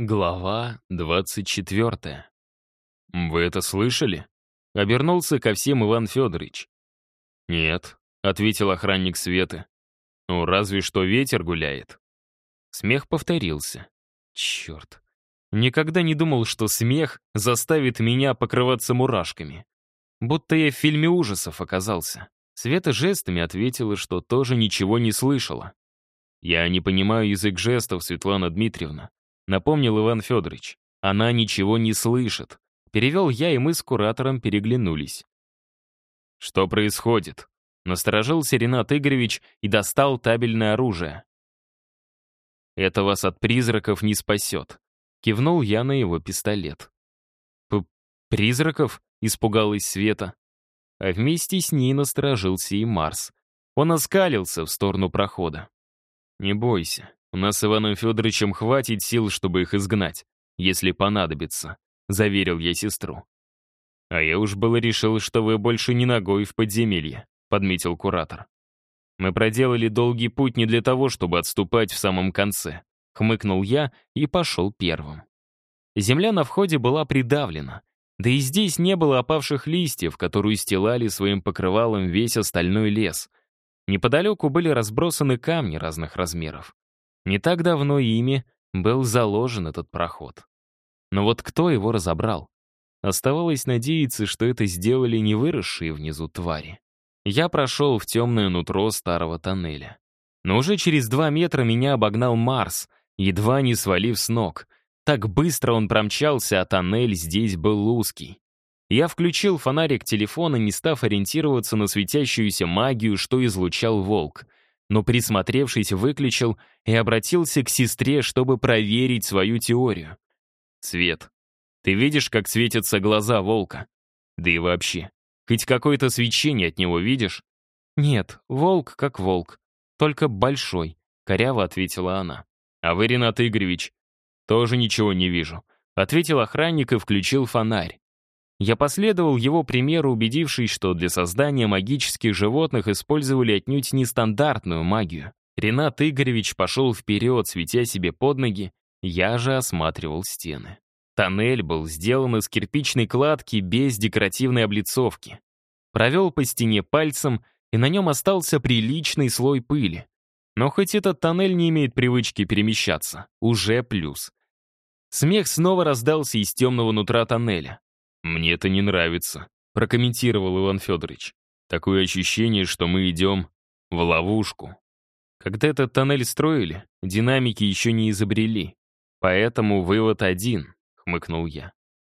Глава 24. «Вы это слышали?» — обернулся ко всем Иван Федорович. «Нет», — ответил охранник Светы. «Ну, разве что ветер гуляет». Смех повторился. Черт. Никогда не думал, что смех заставит меня покрываться мурашками. Будто я в фильме ужасов оказался. Света жестами ответила, что тоже ничего не слышала. «Я не понимаю язык жестов, Светлана Дмитриевна», напомнил Иван Федорович. «Она ничего не слышит». Перевел я, и мы с куратором переглянулись. «Что происходит?» Насторожился Ренат Игоревич и достал табельное оружие. «Это вас от призраков не спасет», — кивнул я на его пистолет. П «Призраков?» — испугалась Света. А вместе с ней насторожился и Марс. Он оскалился в сторону прохода. «Не бойся, у нас с Иваном Федоровичем хватит сил, чтобы их изгнать, если понадобится», — заверил я сестру. «А я уж было решил, что вы больше не ногой в подземелье», — подметил куратор. «Мы проделали долгий путь не для того, чтобы отступать в самом конце», — хмыкнул я и пошел первым. Земля на входе была придавлена, да и здесь не было опавших листьев, которые стилали своим покрывалом весь остальной лес. Неподалеку были разбросаны камни разных размеров. Не так давно ими был заложен этот проход. Но вот кто его разобрал? Оставалось надеяться, что это сделали не выросшие внизу твари. Я прошел в темное нутро старого тоннеля. Но уже через два метра меня обогнал Марс, едва не свалив с ног. Так быстро он промчался, а тоннель здесь был узкий. Я включил фонарик телефона, не став ориентироваться на светящуюся магию, что излучал волк — но, присмотревшись, выключил и обратился к сестре, чтобы проверить свою теорию. «Свет, ты видишь, как светятся глаза волка? Да и вообще, хоть какое-то свечение от него видишь?» «Нет, волк как волк, только большой», — коряво ответила она. «А вы, Ренат Игоревич?» «Тоже ничего не вижу», — ответил охранник и включил фонарь. Я последовал его примеру, убедившись, что для создания магических животных использовали отнюдь нестандартную магию. Ренат Игоревич пошел вперед, светя себе под ноги, я же осматривал стены. Тоннель был сделан из кирпичной кладки без декоративной облицовки. Провел по стене пальцем, и на нем остался приличный слой пыли. Но хоть этот тоннель не имеет привычки перемещаться, уже плюс. Смех снова раздался из темного нутра тоннеля. «Мне это не нравится», — прокомментировал Иван Федорович. «Такое ощущение, что мы идем в ловушку». Когда этот тоннель строили, динамики еще не изобрели. Поэтому вывод один, хмыкнул я.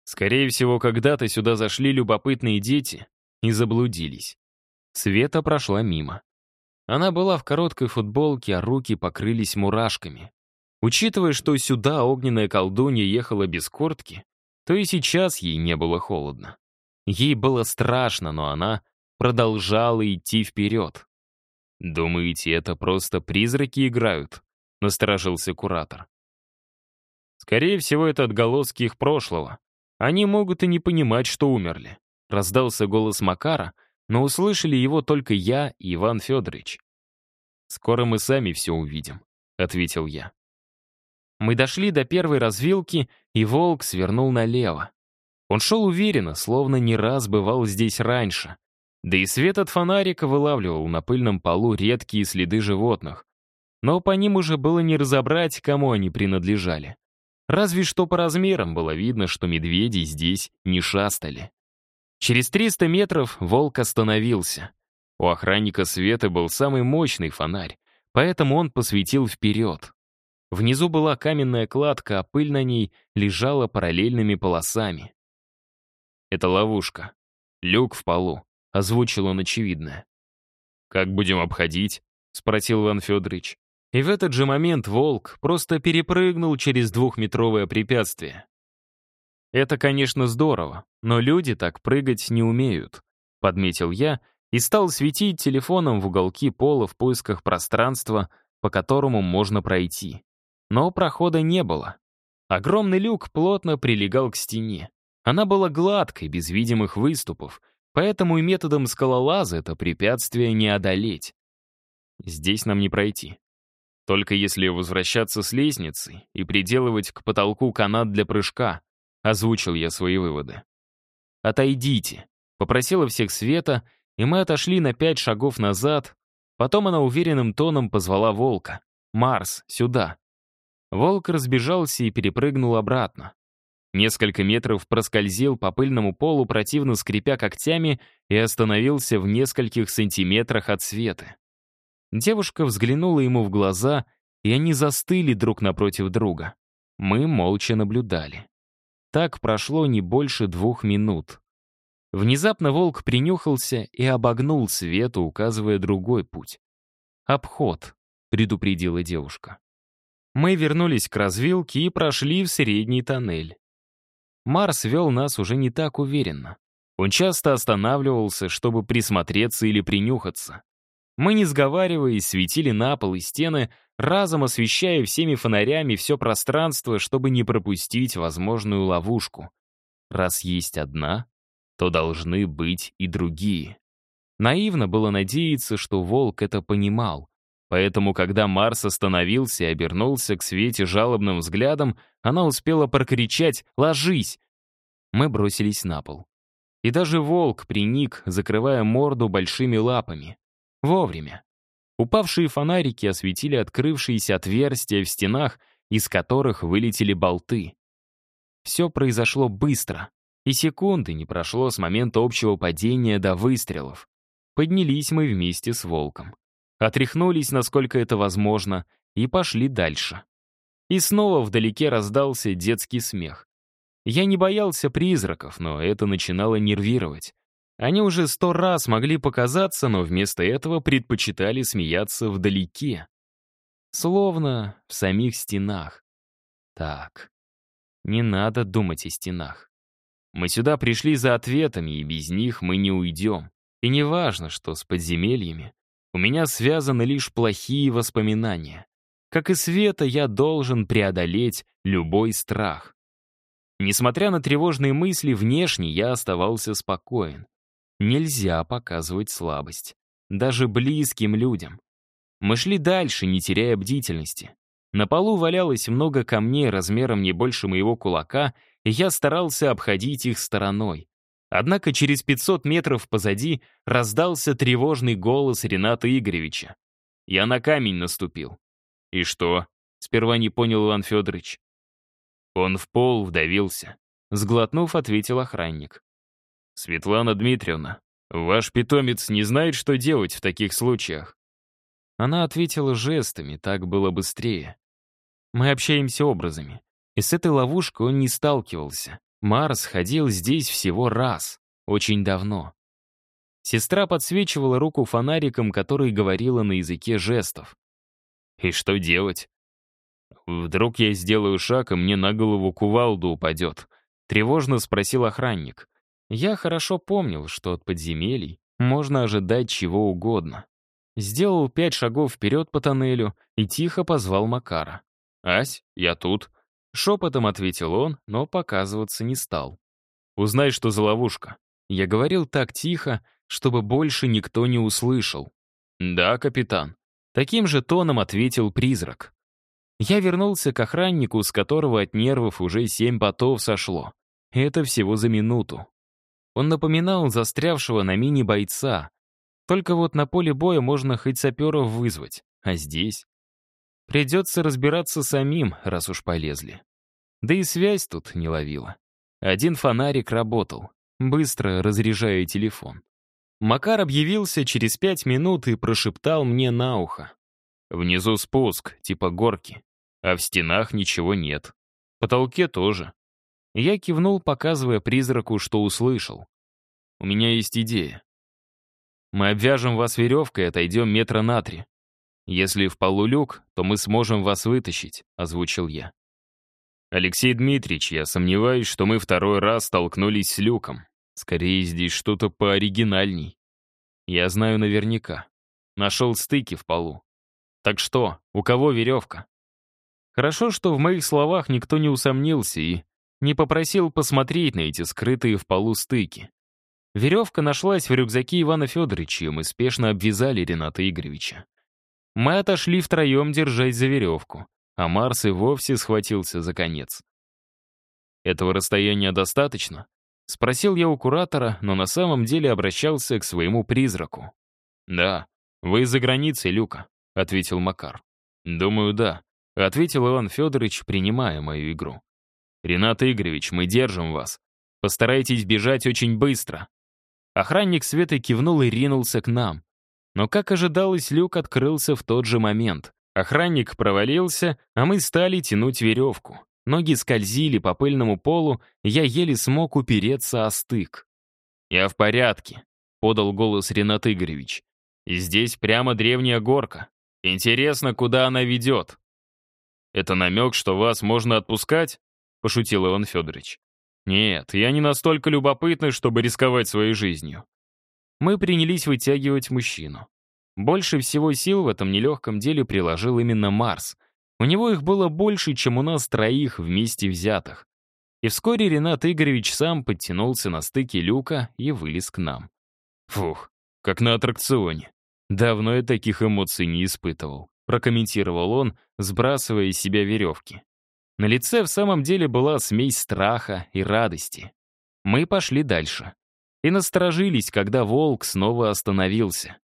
Скорее всего, когда-то сюда зашли любопытные дети и заблудились. Света прошла мимо. Она была в короткой футболке, а руки покрылись мурашками. Учитывая, что сюда огненная колдунья ехала без куртки, то и сейчас ей не было холодно. Ей было страшно, но она продолжала идти вперед. «Думаете, это просто призраки играют?» — насторожился куратор. «Скорее всего, это отголоски их прошлого. Они могут и не понимать, что умерли», — раздался голос Макара, но услышали его только я и Иван Федорович. «Скоро мы сами все увидим», — ответил я. Мы дошли до первой развилки, и волк свернул налево. Он шел уверенно, словно не раз бывал здесь раньше. Да и свет от фонарика вылавливал на пыльном полу редкие следы животных. Но по ним уже было не разобрать, кому они принадлежали. Разве что по размерам было видно, что медведи здесь не шастали. Через 300 метров волк остановился. У охранника света был самый мощный фонарь, поэтому он посветил вперед. Внизу была каменная кладка, а пыль на ней лежала параллельными полосами. «Это ловушка. Люк в полу», — озвучил он очевидное. «Как будем обходить?» — спросил Иван Федорович. И в этот же момент волк просто перепрыгнул через двухметровое препятствие. «Это, конечно, здорово, но люди так прыгать не умеют», — подметил я и стал светить телефоном в уголки пола в поисках пространства, по которому можно пройти. Но прохода не было. Огромный люк плотно прилегал к стене. Она была гладкой, без видимых выступов, поэтому и методом скалолаза это препятствие не одолеть. Здесь нам не пройти. Только если возвращаться с лестницы и приделывать к потолку канат для прыжка, озвучил я свои выводы. «Отойдите», — попросила всех Света, и мы отошли на пять шагов назад. Потом она уверенным тоном позвала волка. «Марс, сюда». Волк разбежался и перепрыгнул обратно. Несколько метров проскользил по пыльному полу, противно скрипя когтями, и остановился в нескольких сантиметрах от света. Девушка взглянула ему в глаза, и они застыли друг напротив друга. Мы молча наблюдали. Так прошло не больше двух минут. Внезапно волк принюхался и обогнул Свету, указывая другой путь. «Обход», — предупредила девушка. Мы вернулись к развилке и прошли в средний тоннель. Марс вел нас уже не так уверенно. Он часто останавливался, чтобы присмотреться или принюхаться. Мы, не сговариваясь, светили на пол и стены, разом освещая всеми фонарями все пространство, чтобы не пропустить возможную ловушку. Раз есть одна, то должны быть и другие. Наивно было надеяться, что волк это понимал. Поэтому, когда Марс остановился и обернулся к Свете жалобным взглядом, она успела прокричать «Ложись!». Мы бросились на пол. И даже волк приник, закрывая морду большими лапами. Вовремя. Упавшие фонарики осветили открывшиеся отверстия в стенах, из которых вылетели болты. Все произошло быстро, и секунды не прошло с момента общего падения до выстрелов. Поднялись мы вместе с волком отряхнулись, насколько это возможно, и пошли дальше. И снова вдалеке раздался детский смех. Я не боялся призраков, но это начинало нервировать. Они уже сто раз могли показаться, но вместо этого предпочитали смеяться вдалеке. Словно в самих стенах. Так, не надо думать о стенах. Мы сюда пришли за ответами, и без них мы не уйдем. И не важно, что с подземельями. У меня связаны лишь плохие воспоминания. Как и Света, я должен преодолеть любой страх. Несмотря на тревожные мысли, внешне я оставался спокоен. Нельзя показывать слабость. Даже близким людям. Мы шли дальше, не теряя бдительности. На полу валялось много камней размером не больше моего кулака, и я старался обходить их стороной. Однако через 500 метров позади раздался тревожный голос Рената Игоревича. Я на камень наступил. «И что?» — сперва не понял Иван Федорович. Он в пол вдавился. Сглотнув, ответил охранник. «Светлана Дмитриевна, ваш питомец не знает, что делать в таких случаях?» Она ответила жестами, так было быстрее. «Мы общаемся образами, и с этой ловушкой он не сталкивался. Марс ходил здесь всего раз, очень давно. Сестра подсвечивала руку фонариком, который говорила на языке жестов. «И что делать?» «Вдруг я сделаю шаг, и мне на голову кувалду упадет?» — тревожно спросил охранник. Я хорошо помнил, что от подземелий можно ожидать чего угодно. Сделал пять шагов вперед по тоннелю и тихо позвал Макара. «Ась, я тут», Шепотом ответил он, но показываться не стал. «Узнай, что за ловушка». Я говорил так тихо, чтобы больше никто не услышал. «Да, капитан». Таким же тоном ответил призрак. Я вернулся к охраннику, с которого от нервов уже семь потов сошло. Это всего за минуту. Он напоминал застрявшего на мини бойца. Только вот на поле боя можно хоть саперов вызвать, а здесь... Придется разбираться самим, раз уж полезли. Да и связь тут не ловила. Один фонарик работал, быстро разряжая телефон. Макар объявился через пять минут и прошептал мне на ухо. «Внизу спуск, типа горки, а в стенах ничего нет. Потолке тоже». Я кивнул, показывая призраку, что услышал. «У меня есть идея. Мы обвяжем вас веревкой и отойдем метра на три. «Если в полу люк, то мы сможем вас вытащить», — озвучил я. «Алексей Дмитриевич, я сомневаюсь, что мы второй раз столкнулись с люком. Скорее, здесь что-то пооригинальней. Я знаю наверняка. Нашел стыки в полу. Так что, у кого веревка?» Хорошо, что в моих словах никто не усомнился и не попросил посмотреть на эти скрытые в полу стыки. Веревка нашлась в рюкзаке Ивана Федоровича, и мы спешно обвязали Рената Игоревича. Мы отошли втроем, держась за веревку, а Марс и вовсе схватился за конец. «Этого расстояния достаточно?» — спросил я у куратора, но на самом деле обращался к своему призраку. «Да, вы за границей, Люка», — ответил Макар. «Думаю, да», — ответил Иван Федорович, принимая мою игру. «Ренат Игоревич, мы держим вас. Постарайтесь бежать очень быстро». Охранник Светы кивнул и ринулся к нам. Но, как ожидалось, люк открылся в тот же момент. Охранник провалился, а мы стали тянуть веревку. Ноги скользили по пыльному полу, я еле смог упереться о стык. «Я в порядке», — подал голос Ренат Игоревич. «И здесь прямо древняя горка. Интересно, куда она ведет?» «Это намек, что вас можно отпускать?» — пошутил Иван Федорович. «Нет, я не настолько любопытный, чтобы рисковать своей жизнью». Мы принялись вытягивать мужчину. Больше всего сил в этом нелегком деле приложил именно Марс. У него их было больше, чем у нас троих вместе взятых. И вскоре Ренат Игоревич сам подтянулся на стыке люка и вылез к нам. Фух, как на аттракционе. Давно я таких эмоций не испытывал, прокомментировал он, сбрасывая из себя веревки. На лице в самом деле была смесь страха и радости. Мы пошли дальше. И насторожились, когда волк снова остановился.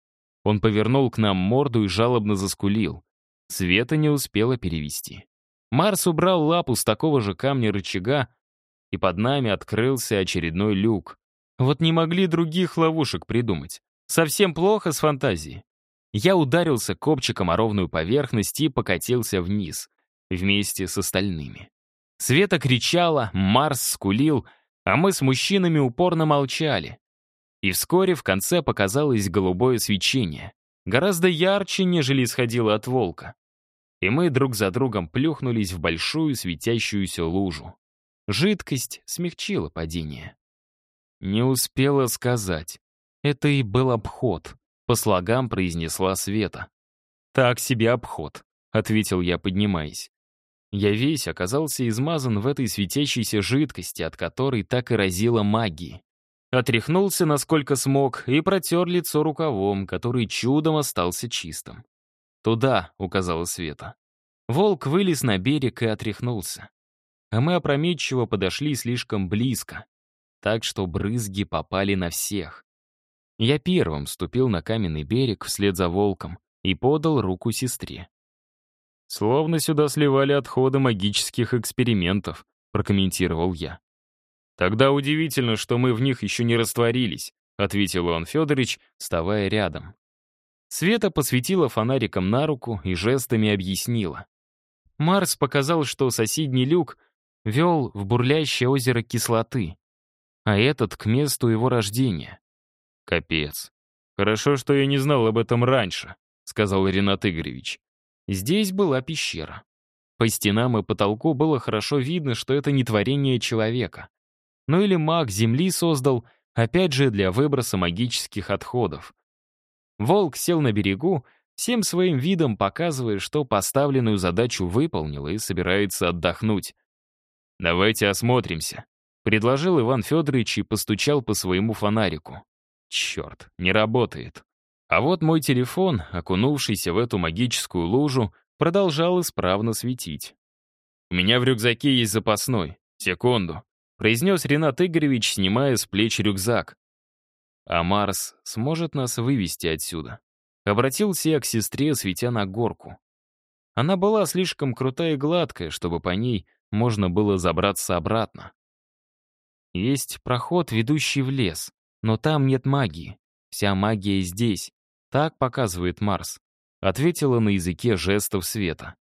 Он повернул к нам морду и жалобно заскулил. Света не успела перевести. Марс убрал лапу с такого же камня рычага, и под нами открылся очередной люк. Вот не могли других ловушек придумать. Совсем плохо с фантазией. Я ударился копчиком о ровную поверхность и покатился вниз, вместе с остальными. Света кричала, Марс скулил, а мы с мужчинами упорно молчали. И вскоре в конце показалось голубое свечение, гораздо ярче, нежели исходило от волка. И мы друг за другом плюхнулись в большую светящуюся лужу. Жидкость смягчила падение. Не успела сказать. Это и был обход, по слогам произнесла Света. «Так себе обход», — ответил я, поднимаясь. Я весь оказался измазан в этой светящейся жидкости, от которой так и разило магии. Отряхнулся, насколько смог, и протер лицо рукавом, который чудом остался чистым. «Туда», — указала Света. Волк вылез на берег и отряхнулся. А мы опрометчиво подошли слишком близко, так что брызги попали на всех. Я первым ступил на каменный берег вслед за волком и подал руку сестре. «Словно сюда сливали отходы магических экспериментов», — прокомментировал я. «Тогда удивительно, что мы в них еще не растворились», — ответил Иван Федорович, вставая рядом. Света посветила фонариком на руку и жестами объяснила. Марс показал, что соседний люк вел в бурлящее озеро кислоты, а этот — к месту его рождения. «Капец. Хорошо, что я не знал об этом раньше», — сказал Ренат Игоревич. Здесь была пещера. По стенам и потолку было хорошо видно, что это не творение человека. Ну или маг Земли создал, опять же, для выброса магических отходов. Волк сел на берегу, всем своим видом показывая, что поставленную задачу выполнил и собирается отдохнуть. «Давайте осмотримся», — предложил Иван Федорович и постучал по своему фонарику. Черт, не работает. А вот мой телефон, окунувшийся в эту магическую лужу, продолжал исправно светить. «У меня в рюкзаке есть запасной. Секунду», — произнес Ренат Игоревич, снимая с плеч рюкзак. «А Марс сможет нас вывести отсюда?» Обратился я к сестре, светя на горку. Она была слишком крутая и гладкая, чтобы по ней можно было забраться обратно. Есть проход, ведущий в лес, но там нет магии. Вся магия здесь. Так показывает Марс. Ответила на языке жестов света.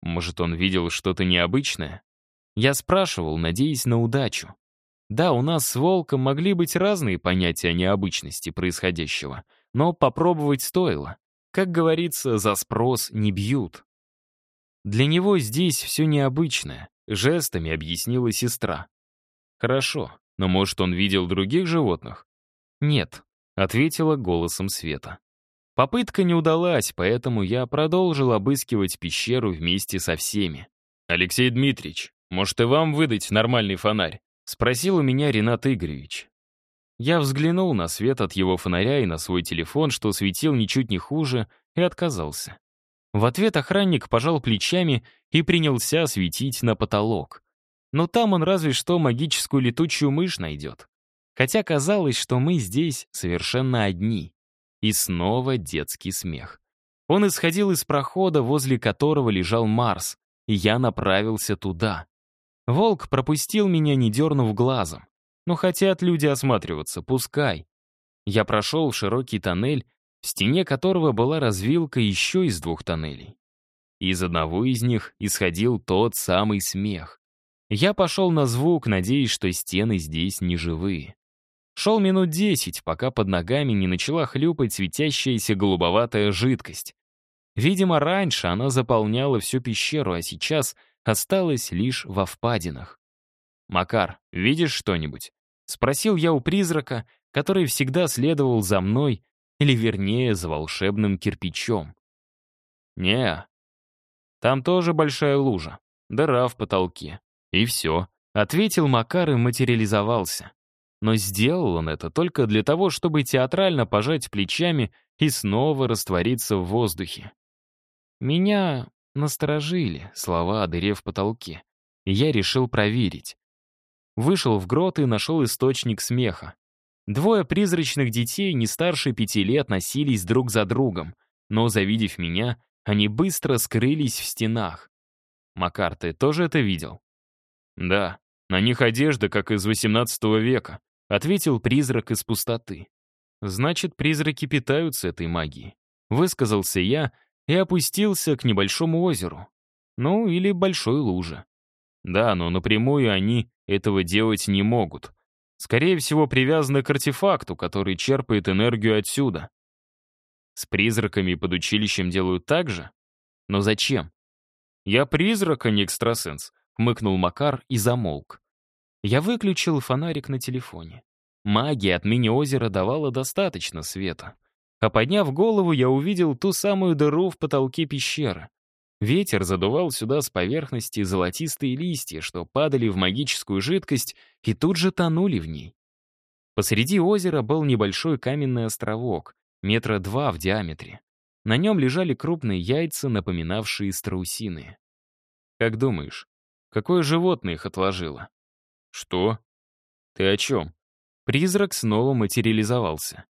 Может, он видел что-то необычное? Я спрашивал, надеясь на удачу. Да, у нас с Волком могли быть разные понятия о необычности происходящего, но попробовать стоило. Как говорится, за спрос не бьют. Для него здесь все необычное, жестами объяснила сестра. Хорошо, но может он видел других животных? «Нет», — ответила голосом Света. Попытка не удалась, поэтому я продолжил обыскивать пещеру вместе со всеми. «Алексей Дмитриевич, может и вам выдать нормальный фонарь?» — спросил у меня Ренат Игоревич. Я взглянул на свет от его фонаря и на свой телефон, что светил ничуть не хуже, и отказался. В ответ охранник пожал плечами и принялся светить на потолок. Но там он разве что магическую летучую мышь найдет. Хотя казалось, что мы здесь совершенно одни. И снова детский смех. Он исходил из прохода, возле которого лежал Марс, и я направился туда. Волк пропустил меня, не дернув глазом. Но хотят люди осматриваться, пускай. Я прошел широкий тоннель, в стене которого была развилка еще из двух тоннелей. Из одного из них исходил тот самый смех. Я пошел на звук, надеясь, что стены здесь не живые. Шел минут десять, пока под ногами не начала хлюпать светящаяся голубоватая жидкость. Видимо, раньше она заполняла всю пещеру, а сейчас осталась лишь во впадинах. «Макар, видишь что-нибудь?» — спросил я у призрака, который всегда следовал за мной, или вернее, за волшебным кирпичом. не Там тоже большая лужа, дыра в потолке. И все. Ответил Макар и материализовался. Но сделал он это только для того, чтобы театрально пожать плечами и снова раствориться в воздухе. Меня насторожили слова о дыре в потолке, я решил проверить. Вышел в грот и нашел источник смеха. Двое призрачных детей не старше пяти лет носились друг за другом, но, завидев меня, они быстро скрылись в стенах. «Макар, ты тоже это видел?» «Да, на них одежда, как из XVIII века», — ответил призрак из пустоты. «Значит, призраки питаются этой магией», — высказался я и опустился к небольшому озеру. Ну, или большой луже. Да, но напрямую они этого делать не могут. Скорее всего, привязаны к артефакту, который черпает энергию отсюда. С призраками под училищем делают так же? Но зачем? Я призрак, а не экстрасенс, хмыкнул Макар и замолк. Я выключил фонарик на телефоне. Магия от мини-озера давала достаточно света. А подняв голову, я увидел ту самую дыру в потолке пещеры. Ветер задувал сюда с поверхности золотистые листья, что падали в магическую жидкость и тут же тонули в ней. Посреди озера был небольшой каменный островок, метра два в диаметре. На нем лежали крупные яйца, напоминавшие страусиные. Как думаешь, какое животное их отложило? Что? Ты о чем? Призрак снова материализовался.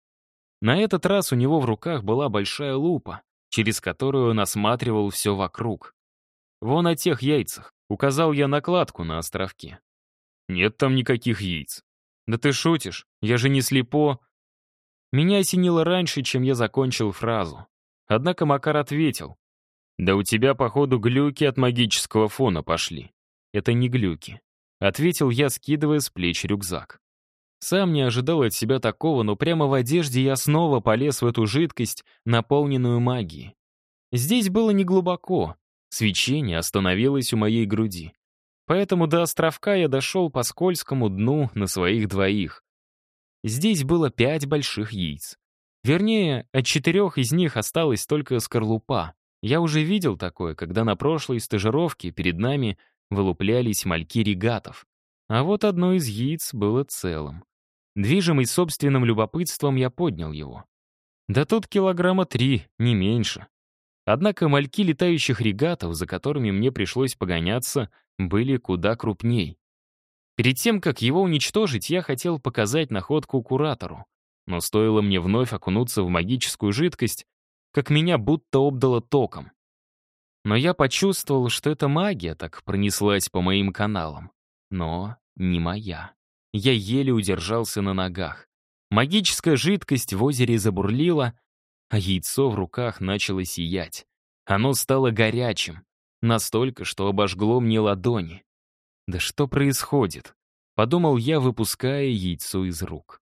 На этот раз у него в руках была большая лупа, через которую он осматривал все вокруг. «Вон о тех яйцах», — указал я накладку на островке. «Нет там никаких яиц». «Да ты шутишь, я же не слепо». Меня осенило раньше, чем я закончил фразу. Однако Макар ответил. «Да у тебя, походу, глюки от магического фона пошли». «Это не глюки», — ответил я, скидывая с плеч рюкзак. Сам не ожидал от себя такого, но прямо в одежде я снова полез в эту жидкость, наполненную магией. Здесь было неглубоко. Свечение остановилось у моей груди. Поэтому до островка я дошел по скользкому дну на своих двоих. Здесь было пять больших яиц. Вернее, от четырех из них осталась только скорлупа. Я уже видел такое, когда на прошлой стажировке перед нами вылуплялись мальки регатов. А вот одно из яиц было целым. Движимый собственным любопытством, я поднял его. Да тут килограмма три, не меньше. Однако мальки летающих регатов, за которыми мне пришлось погоняться, были куда крупней. Перед тем, как его уничтожить, я хотел показать находку куратору. Но стоило мне вновь окунуться в магическую жидкость, как меня будто обдало током. Но я почувствовал, что эта магия так пронеслась по моим каналам. Но не моя. Я еле удержался на ногах. Магическая жидкость в озере забурлила, а яйцо в руках начало сиять. Оно стало горячим, настолько, что обожгло мне ладони. «Да что происходит?» — подумал я, выпуская яйцо из рук.